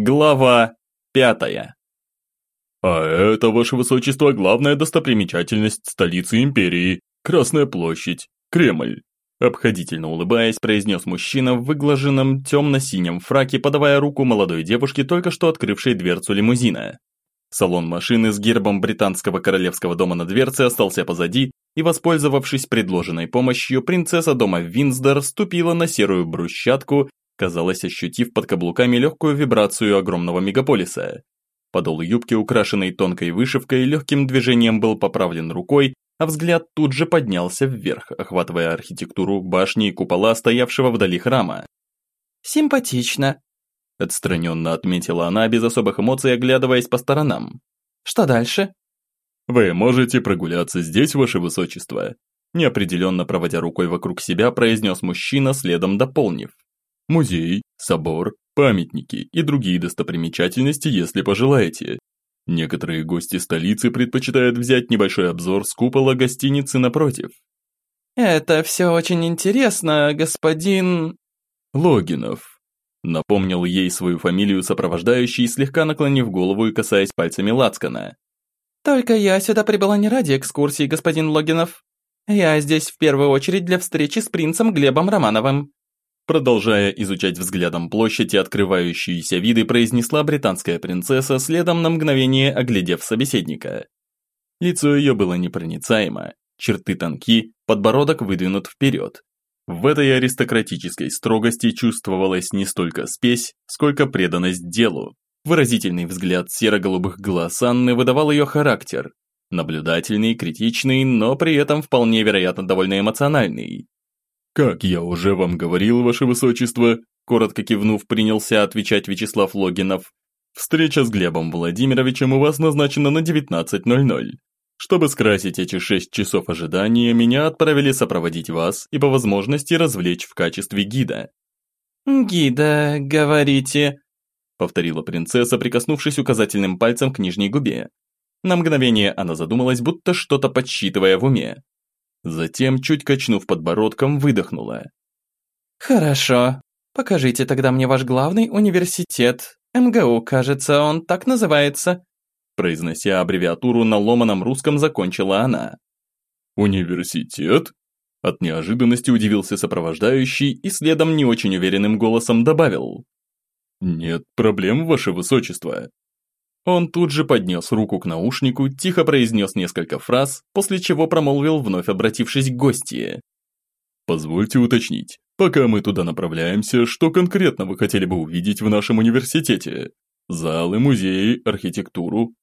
Глава пятая. «А это, ваше высочество, главная достопримечательность столицы империи, Красная площадь, Кремль», обходительно улыбаясь, произнес мужчина в выглаженном темно-синем фраке, подавая руку молодой девушке, только что открывшей дверцу лимузина. Салон машины с гербом британского королевского дома на дверце остался позади, и, воспользовавшись предложенной помощью, принцесса дома Винсдор ступила на серую брусчатку казалось, ощутив под каблуками легкую вибрацию огромного мегаполиса. Подол юбки, украшенный тонкой вышивкой, легким движением был поправлен рукой, а взгляд тут же поднялся вверх, охватывая архитектуру башни и купола, стоявшего вдали храма. «Симпатично», – отстраненно отметила она, без особых эмоций, оглядываясь по сторонам. «Что дальше?» «Вы можете прогуляться здесь, ваше высочество», неопределенно проводя рукой вокруг себя, произнес мужчина, следом дополнив. Музей, собор, памятники и другие достопримечательности, если пожелаете. Некоторые гости столицы предпочитают взять небольшой обзор с купола гостиницы напротив. «Это все очень интересно, господин...» «Логинов», напомнил ей свою фамилию сопровождающий, слегка наклонив голову и касаясь пальцами Лацкана. «Только я сюда прибыла не ради экскурсии, господин Логинов. Я здесь в первую очередь для встречи с принцем Глебом Романовым. Продолжая изучать взглядом площадь и открывающиеся виды, произнесла британская принцесса, следом на мгновение оглядев собеседника. Лицо ее было непроницаемо, черты тонки, подбородок выдвинут вперед. В этой аристократической строгости чувствовалась не столько спесь, сколько преданность делу. Выразительный взгляд серо-голубых глаз Анны выдавал ее характер. Наблюдательный, критичный, но при этом вполне вероятно довольно эмоциональный. «Как я уже вам говорил, ваше высочество», коротко кивнув, принялся отвечать Вячеслав Логинов. «Встреча с Глебом Владимировичем у вас назначена на 19.00. Чтобы скрасить эти шесть часов ожидания, меня отправили сопроводить вас и по возможности развлечь в качестве гида». «Гида, говорите?» повторила принцесса, прикоснувшись указательным пальцем к нижней губе. На мгновение она задумалась, будто что-то подсчитывая в уме. Затем, чуть качнув подбородком, выдохнула. «Хорошо. Покажите тогда мне ваш главный университет. МГУ, кажется, он так называется». Произнося аббревиатуру на ломаном русском, закончила она. «Университет?» От неожиданности удивился сопровождающий и следом не очень уверенным голосом добавил. «Нет проблем, ваше высочество. Он тут же поднес руку к наушнику, тихо произнес несколько фраз, после чего промолвил, вновь обратившись к гостье. «Позвольте уточнить, пока мы туда направляемся, что конкретно вы хотели бы увидеть в нашем университете? Залы, музеи, архитектуру?»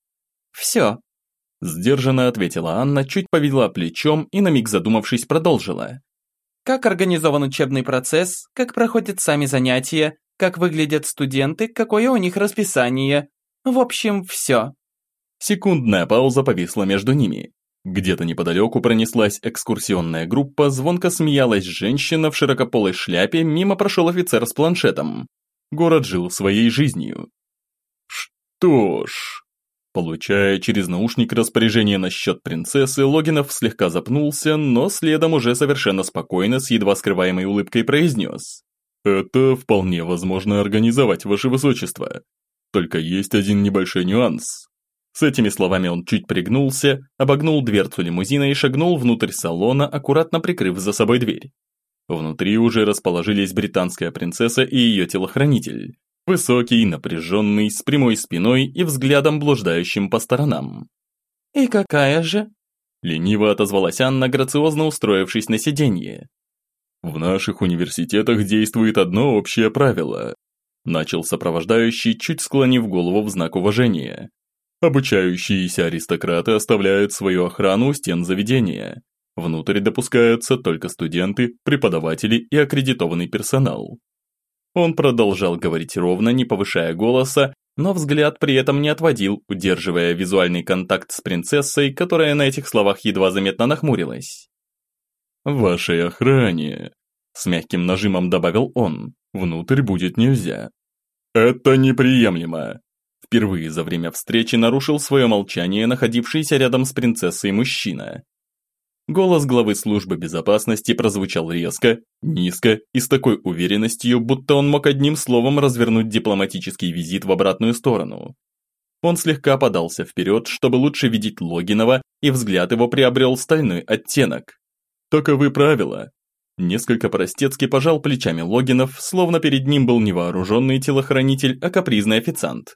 «Все», – сдержанно ответила Анна, чуть повела плечом и на миг задумавшись продолжила. «Как организован учебный процесс, как проходят сами занятия, как выглядят студенты, какое у них расписание, в общем, все. Секундная пауза повисла между ними. Где-то неподалеку пронеслась экскурсионная группа, звонко смеялась женщина в широкополой шляпе, мимо прошел офицер с планшетом. Город жил своей жизнью. Что ж... Получая через наушник распоряжение насчет принцессы, Логинов слегка запнулся, но следом уже совершенно спокойно, с едва скрываемой улыбкой произнес. «Это вполне возможно организовать, ваше высочество. Только есть один небольшой нюанс. С этими словами он чуть пригнулся, обогнул дверцу лимузина и шагнул внутрь салона, аккуратно прикрыв за собой дверь. Внутри уже расположились британская принцесса и ее телохранитель. Высокий, напряженный, с прямой спиной и взглядом блуждающим по сторонам. «И какая же?» Лениво отозвалась Анна, грациозно устроившись на сиденье. В наших университетах действует одно общее правило. Начал сопровождающий, чуть склонив голову в знак уважения. Обучающиеся аристократы оставляют свою охрану у стен заведения. Внутрь допускаются только студенты, преподаватели и аккредитованный персонал. Он продолжал говорить ровно, не повышая голоса, но взгляд при этом не отводил, удерживая визуальный контакт с принцессой, которая на этих словах едва заметно нахмурилась. «В вашей охране», – с мягким нажимом добавил он, – «внутрь будет нельзя. «Это неприемлемо!» Впервые за время встречи нарушил свое молчание находившийся рядом с принцессой мужчина. Голос главы службы безопасности прозвучал резко, низко и с такой уверенностью, будто он мог одним словом развернуть дипломатический визит в обратную сторону. Он слегка подался вперед, чтобы лучше видеть Логинова, и взгляд его приобрел стальной оттенок. Таковы правила. Несколько простецки пожал плечами Логинов, словно перед ним был не вооруженный телохранитель, а капризный официант.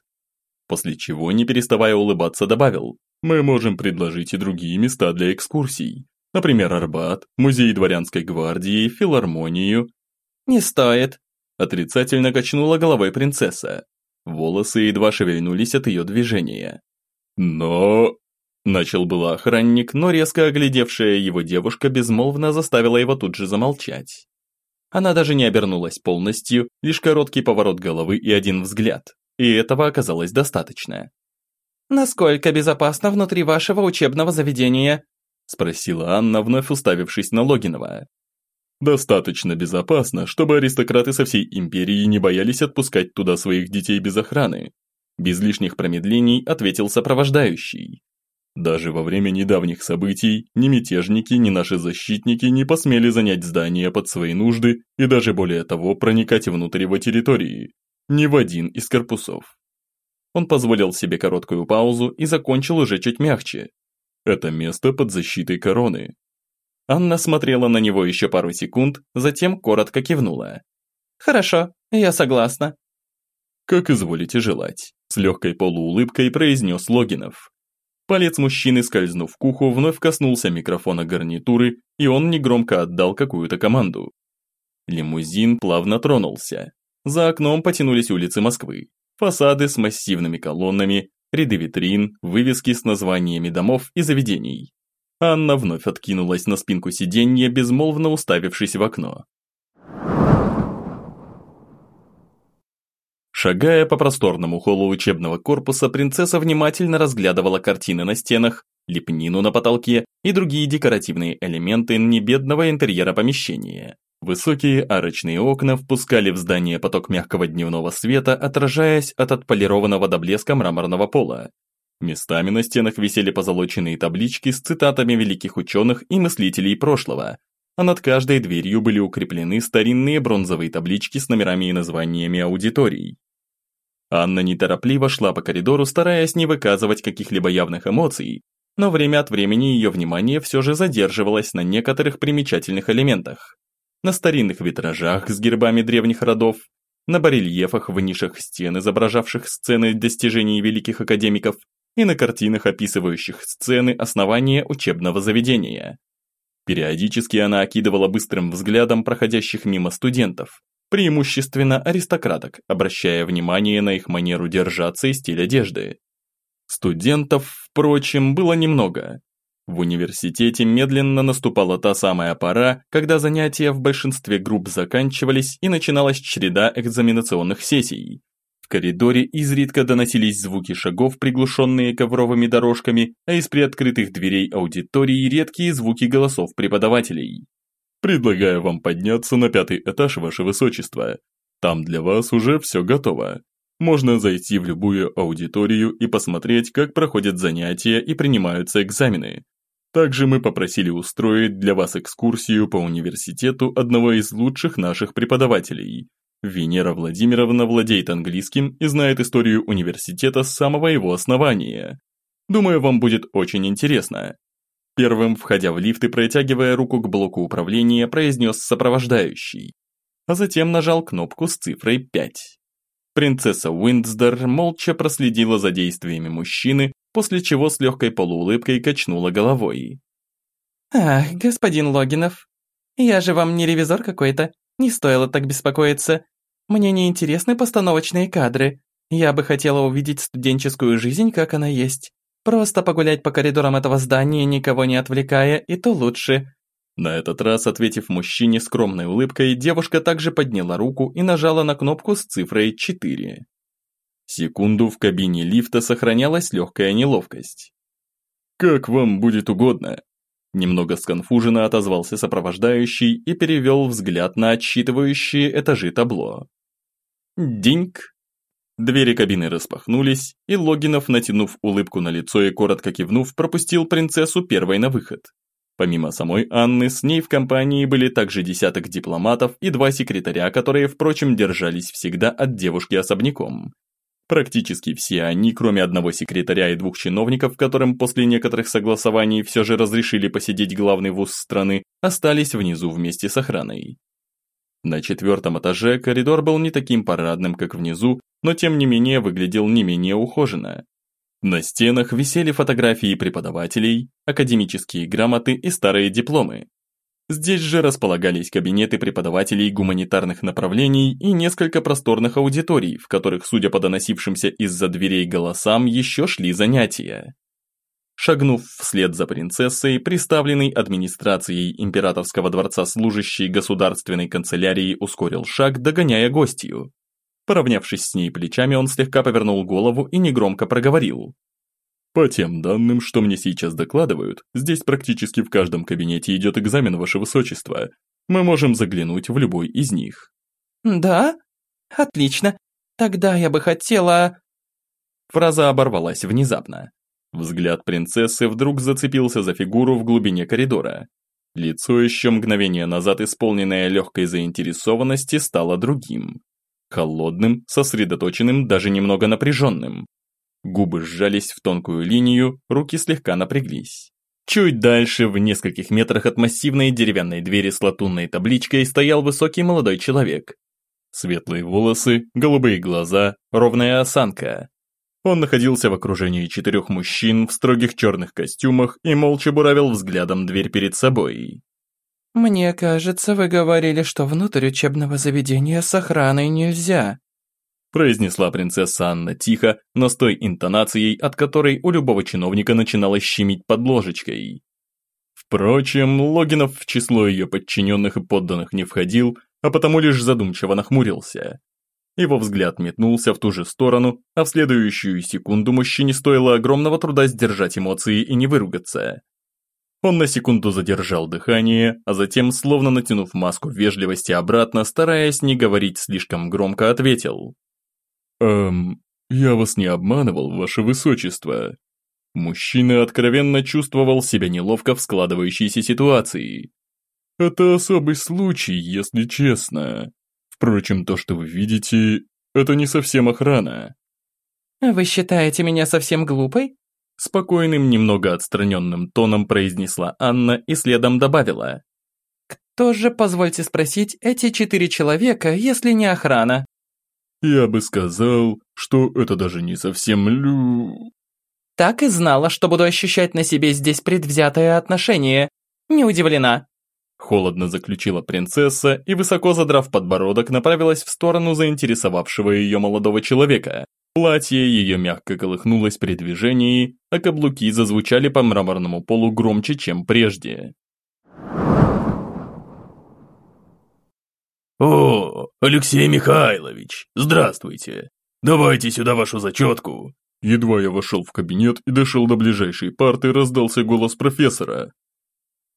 После чего, не переставая улыбаться, добавил, «Мы можем предложить и другие места для экскурсий. Например, Арбат, музей дворянской гвардии, филармонию. Не стоит. Отрицательно качнула головой принцесса. Волосы едва шевельнулись от ее движения. Но... Начал было охранник, но резко оглядевшая его девушка безмолвно заставила его тут же замолчать. Она даже не обернулась полностью, лишь короткий поворот головы и один взгляд. И этого оказалось достаточно. «Насколько безопасно внутри вашего учебного заведения?» Спросила Анна, вновь уставившись на Логинова. Достаточно безопасно, чтобы аристократы со всей империи не боялись отпускать туда своих детей без охраны. Без лишних промедлений ответил сопровождающий. Даже во время недавних событий ни мятежники, ни наши защитники не посмели занять здание под свои нужды и даже более того проникать внутрь его территории. Ни в один из корпусов. Он позволил себе короткую паузу и закончил уже чуть мягче, это место под защитой короны. Анна смотрела на него еще пару секунд, затем коротко кивнула. «Хорошо, я согласна». «Как изволите желать», – с легкой полуулыбкой произнес Логинов. Палец мужчины, скользнув к уху, вновь коснулся микрофона гарнитуры, и он негромко отдал какую-то команду. Лимузин плавно тронулся. За окном потянулись улицы Москвы. Фасады с массивными колоннами, ряды витрин, вывески с названиями домов и заведений. Анна вновь откинулась на спинку сиденья, безмолвно уставившись в окно. Шагая по просторному холлу учебного корпуса, принцесса внимательно разглядывала картины на стенах, лепнину на потолке и другие декоративные элементы небедного интерьера помещения. Высокие арочные окна впускали в здание поток мягкого дневного света, отражаясь от отполированного до блеска мраморного пола. Местами на стенах висели позолоченные таблички с цитатами великих ученых и мыслителей прошлого, а над каждой дверью были укреплены старинные бронзовые таблички с номерами и названиями аудиторий. Анна неторопливо шла по коридору, стараясь не выказывать каких-либо явных эмоций, но время от времени ее внимание все же задерживалось на некоторых примечательных элементах на старинных витражах с гербами древних родов, на барельефах в нишах стен, изображавших сцены достижений великих академиков, и на картинах, описывающих сцены основания учебного заведения. Периодически она окидывала быстрым взглядом проходящих мимо студентов, преимущественно аристократок, обращая внимание на их манеру держаться и стиль одежды. Студентов, впрочем, было немного, в университете медленно наступала та самая пора, когда занятия в большинстве групп заканчивались и начиналась череда экзаменационных сессий. В коридоре изредка доносились звуки шагов, приглушенные ковровыми дорожками, а из приоткрытых дверей аудитории редкие звуки голосов преподавателей. «Предлагаю вам подняться на пятый этаж, ваше высочество. Там для вас уже все готово. Можно зайти в любую аудиторию и посмотреть, как проходят занятия и принимаются экзамены. Также мы попросили устроить для вас экскурсию по университету одного из лучших наших преподавателей. Венера Владимировна владеет английским и знает историю университета с самого его основания. Думаю, вам будет очень интересно. Первым, входя в лифт и протягивая руку к блоку управления, произнес сопровождающий. А затем нажал кнопку с цифрой 5. Принцесса Уиндсдор молча проследила за действиями мужчины, после чего с легкой полуулыбкой качнула головой. «Ах, господин Логинов, я же вам не ревизор какой-то, не стоило так беспокоиться. Мне не интересны постановочные кадры. Я бы хотела увидеть студенческую жизнь, как она есть. Просто погулять по коридорам этого здания, никого не отвлекая, и то лучше». На этот раз, ответив мужчине скромной улыбкой, девушка также подняла руку и нажала на кнопку с цифрой 4. Секунду в кабине лифта сохранялась легкая неловкость. «Как вам будет угодно», Немного сконфуженно отозвался сопровождающий и перевел взгляд на отсчитывающие этажи табло. Диньк. Двери кабины распахнулись, и Логинов, натянув улыбку на лицо и коротко кивнув, пропустил принцессу первой на выход. Помимо самой Анны, с ней в компании были также десяток дипломатов и два секретаря, которые, впрочем, держались всегда от девушки особняком. Практически все они, кроме одного секретаря и двух чиновников, которым после некоторых согласований все же разрешили посетить главный вуз страны, остались внизу вместе с охраной. На четвертом этаже коридор был не таким парадным, как внизу, но тем не менее выглядел не менее ухоженно. На стенах висели фотографии преподавателей, академические грамоты и старые дипломы. Здесь же располагались кабинеты преподавателей гуманитарных направлений и несколько просторных аудиторий, в которых, судя по доносившимся из-за дверей голосам, еще шли занятия. Шагнув вслед за принцессой, приставленный администрацией императорского дворца служащий государственной канцелярии ускорил шаг, догоняя гостью. Поравнявшись с ней плечами, он слегка повернул голову и негромко проговорил. По тем данным, что мне сейчас докладывают, здесь практически в каждом кабинете идет экзамен, Ваше Высочество. Мы можем заглянуть в любой из них». «Да? Отлично. Тогда я бы хотела...» Фраза оборвалась внезапно. Взгляд принцессы вдруг зацепился за фигуру в глубине коридора. Лицо еще мгновение назад, исполненное легкой заинтересованности, стало другим. Холодным, сосредоточенным, даже немного напряженным. Губы сжались в тонкую линию, руки слегка напряглись. Чуть дальше, в нескольких метрах от массивной деревянной двери с латунной табличкой, стоял высокий молодой человек. Светлые волосы, голубые глаза, ровная осанка. Он находился в окружении четырех мужчин в строгих черных костюмах и молча буравил взглядом дверь перед собой. «Мне кажется, вы говорили, что внутрь учебного заведения с охраной нельзя», произнесла принцесса Анна тихо, но с той интонацией, от которой у любого чиновника начинало щемить под ложечкой. Впрочем, Логинов в число ее подчиненных и подданных не входил, а потому лишь задумчиво нахмурился. Его взгляд метнулся в ту же сторону, а в следующую секунду мужчине стоило огромного труда сдержать эмоции и не выругаться. Он на секунду задержал дыхание, а затем, словно натянув маску вежливости обратно, стараясь не говорить слишком громко, ответил. «Эм, я вас не обманывал, ваше высочество». Мужчина откровенно чувствовал себя неловко в складывающейся ситуации. «Это особый случай, если честно. Впрочем, то, что вы видите, это не совсем охрана». «Вы считаете меня совсем глупой?» Спокойным, немного отстраненным тоном произнесла Анна и следом добавила. «Кто же, позвольте спросить, эти четыре человека, если не охрана?» Я бы сказал, что это даже не совсем лю... Так и знала, что буду ощущать на себе здесь предвзятое отношение. Не удивлена. Холодно заключила принцесса и, высоко задрав подбородок, направилась в сторону заинтересовавшего ее молодого человека. Платье ее мягко колыхнулось при движении, а каблуки зазвучали по мраморному полу громче, чем прежде. «О, Алексей Михайлович, здравствуйте! Давайте сюда вашу зачетку!» Едва я вошел в кабинет и дошел до ближайшей парты, раздался голос профессора.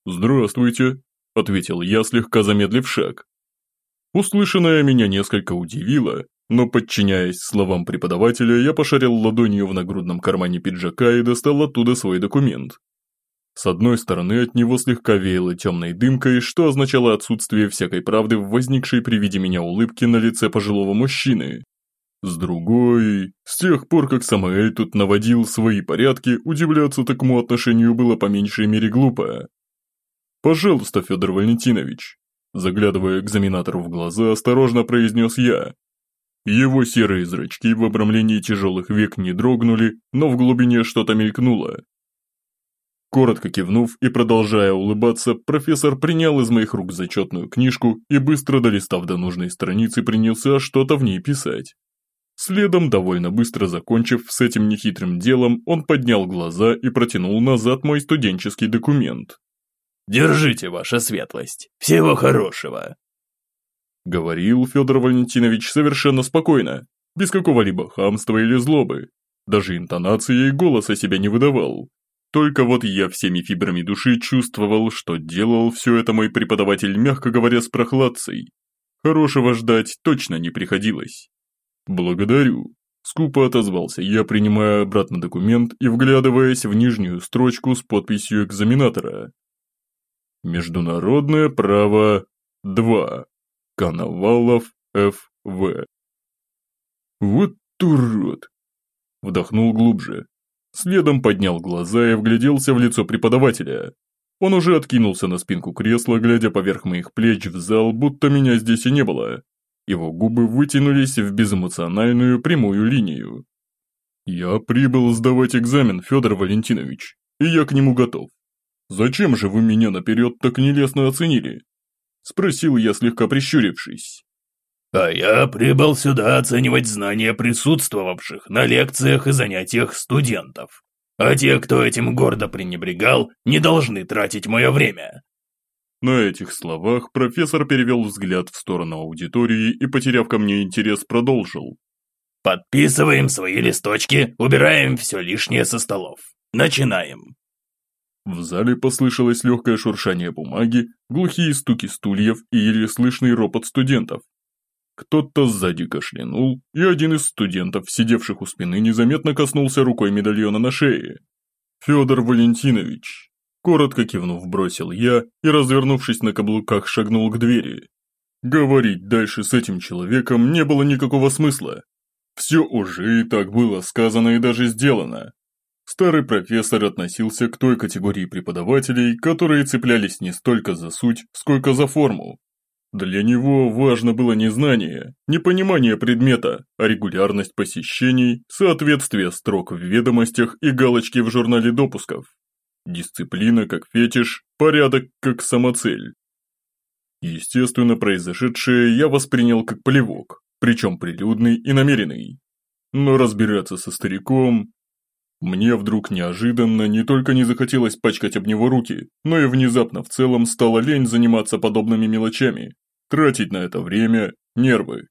«Здравствуйте», – ответил я, слегка замедлив шаг. Услышанное меня несколько удивило, но, подчиняясь словам преподавателя, я пошарил ладонью в нагрудном кармане пиджака и достал оттуда свой документ. С одной стороны, от него слегка веяло темной дымкой, что означало отсутствие всякой правды в возникшей при виде меня улыбке на лице пожилого мужчины. С другой, с тех пор, как Самаэль тут наводил свои порядки, удивляться такому отношению было по меньшей мере глупо. «Пожалуйста, Федор Валентинович», заглядывая экзаменатору в глаза, осторожно произнес я. Его серые зрачки в обрамлении тяжелых век не дрогнули, но в глубине что-то мелькнуло. Коротко кивнув и продолжая улыбаться, профессор принял из моих рук зачетную книжку и быстро долистав до нужной страницы принялся что-то в ней писать. Следом, довольно быстро закончив с этим нехитрым делом, он поднял глаза и протянул назад мой студенческий документ. «Держите, ваша светлость. Всего хорошего!» Говорил Федор Валентинович совершенно спокойно, без какого-либо хамства или злобы. Даже интонации и голоса себя не выдавал, только вот я всеми фибрами души чувствовал, что делал все это мой преподаватель, мягко говоря, с прохладцей. Хорошего ждать точно не приходилось. «Благодарю», – скупо отозвался я, принимая обратно документ и вглядываясь в нижнюю строчку с подписью экзаменатора. Международное право 2. Коновалов Ф.В. Вот урод. Вдохнул глубже. Следом поднял глаза и вгляделся в лицо преподавателя. Он уже откинулся на спинку кресла, глядя поверх моих плеч в зал, будто меня здесь и не было. Его губы вытянулись в безэмоциональную прямую линию. «Я прибыл сдавать экзамен, Федор Валентинович, и я к нему готов. Зачем же вы меня наперед так нелестно оценили?» Спросил я, слегка прищурившись. «А я прибыл сюда оценивать знания присутствовавших на лекциях и занятиях студентов. А те, кто этим гордо пренебрегал, не должны тратить мое время». На этих словах профессор перевел взгляд в сторону аудитории и, потеряв ко мне интерес, продолжил. «Подписываем свои листочки, убираем все лишнее со столов. Начинаем». В зале послышалось легкое шуршание бумаги, глухие стуки стульев и еле слышный ропот студентов. Кто-то сзади кашлянул, и один из студентов, сидевших у спины, незаметно коснулся рукой медальона на шее. «Федор Валентинович», коротко кивнув, бросил я и, развернувшись на каблуках, шагнул к двери. Говорить дальше с этим человеком не было никакого смысла. Все уже и так было сказано и даже сделано. Старый профессор относился к той категории преподавателей, которые цеплялись не столько за суть, сколько за форму, для него важно было не знание, не понимание предмета, а регулярность посещений, соответствие строк в ведомостях и галочки в журнале допусков. Дисциплина как фетиш, порядок как самоцель. Естественно, произошедшее я воспринял как плевок, причем прилюдный и намеренный. Но разбираться со стариком... Мне вдруг неожиданно не только не захотелось пачкать об него руки, но и внезапно в целом стало лень заниматься подобными мелочами, Тратить на это время, нервы.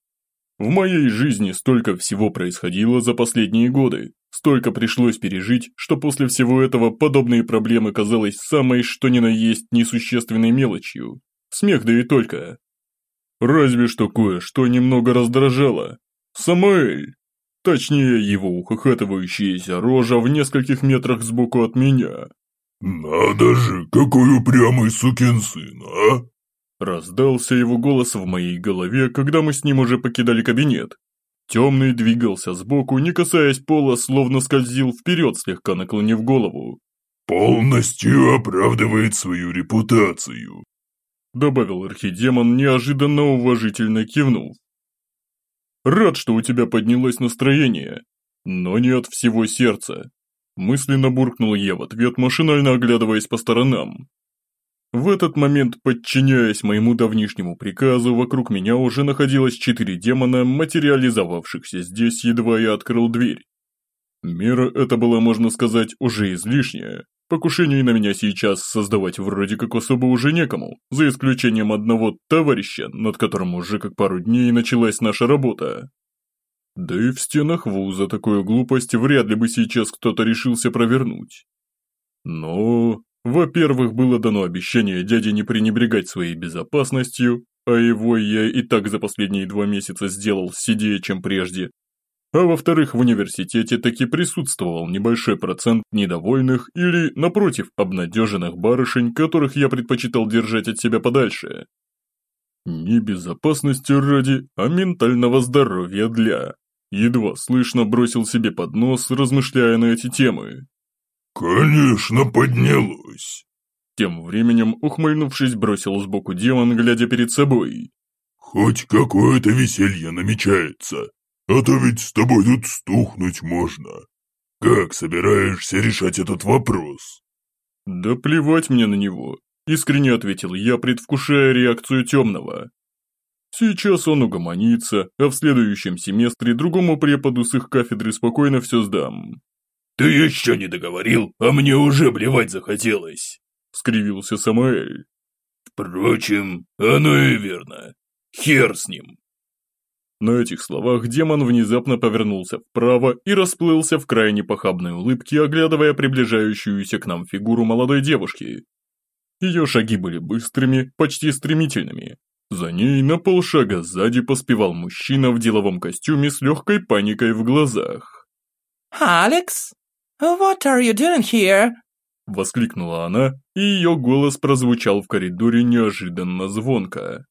В моей жизни столько всего происходило за последние годы, столько пришлось пережить, что после всего этого подобные проблемы казались самой что ни на есть несущественной мелочью. Смех да и только. Разве что кое-что немного раздражало. Самуэль. Точнее, его ухахатывающаяся рожа в нескольких метрах сбоку от меня. «Надо же, какой упрямый сукин сын, а!» Раздался его голос в моей голове, когда мы с ним уже покидали кабинет. Темный двигался сбоку, не касаясь пола, словно скользил вперед, слегка наклонив голову. «Полностью оправдывает свою репутацию», добавил архидемон, неожиданно уважительно кивнув. «Рад, что у тебя поднялось настроение, но не от всего сердца», мысленно буркнул я в ответ, машинально оглядываясь по сторонам. В этот момент, подчиняясь моему давнишнему приказу, вокруг меня уже находилось четыре демона, материализовавшихся здесь, едва я открыл дверь. Мера эта была, можно сказать, уже излишняя. Покушений на меня сейчас создавать вроде как особо уже некому, за исключением одного товарища, над которым уже как пару дней началась наша работа. Да и в стенах вуза такую глупость вряд ли бы сейчас кто-то решился провернуть. Но во-первых, было дано обещание дяде не пренебрегать своей безопасностью, а его я и так за последние два месяца сделал сидее, чем прежде. А во-вторых, в университете таки присутствовал небольшой процент недовольных или, напротив, обнадеженных барышень, которых я предпочитал держать от себя подальше. Не безопасности ради, а ментального здоровья для. Едва слышно бросил себе под нос, размышляя на эти темы. «Конечно, поднялось!» Тем временем, ухмыльнувшись, бросил сбоку демон, глядя перед собой. «Хоть какое-то веселье намечается, а то ведь с тобой тут стухнуть можно. Как собираешься решать этот вопрос?» «Да плевать мне на него», – искренне ответил я, предвкушая реакцию темного. Сейчас он угомонится, а в следующем семестре другому преподу с их кафедры спокойно все сдам. «Ты еще не договорил, а мне уже блевать захотелось!» — скривился Самуэль. «Впрочем, оно и верно. Хер с ним!» На этих словах демон внезапно повернулся вправо и расплылся в крайне похабной улыбке, оглядывая приближающуюся к нам фигуру молодой девушки. Ее шаги были быстрыми, почти стремительными. За ней на полшага сзади поспевал мужчина в деловом костюме с легкой паникой в глазах. «Алекс?» «What are you doing here?» Воскликнула она, и ее голос прозвучал в коридоре неожиданно звонко.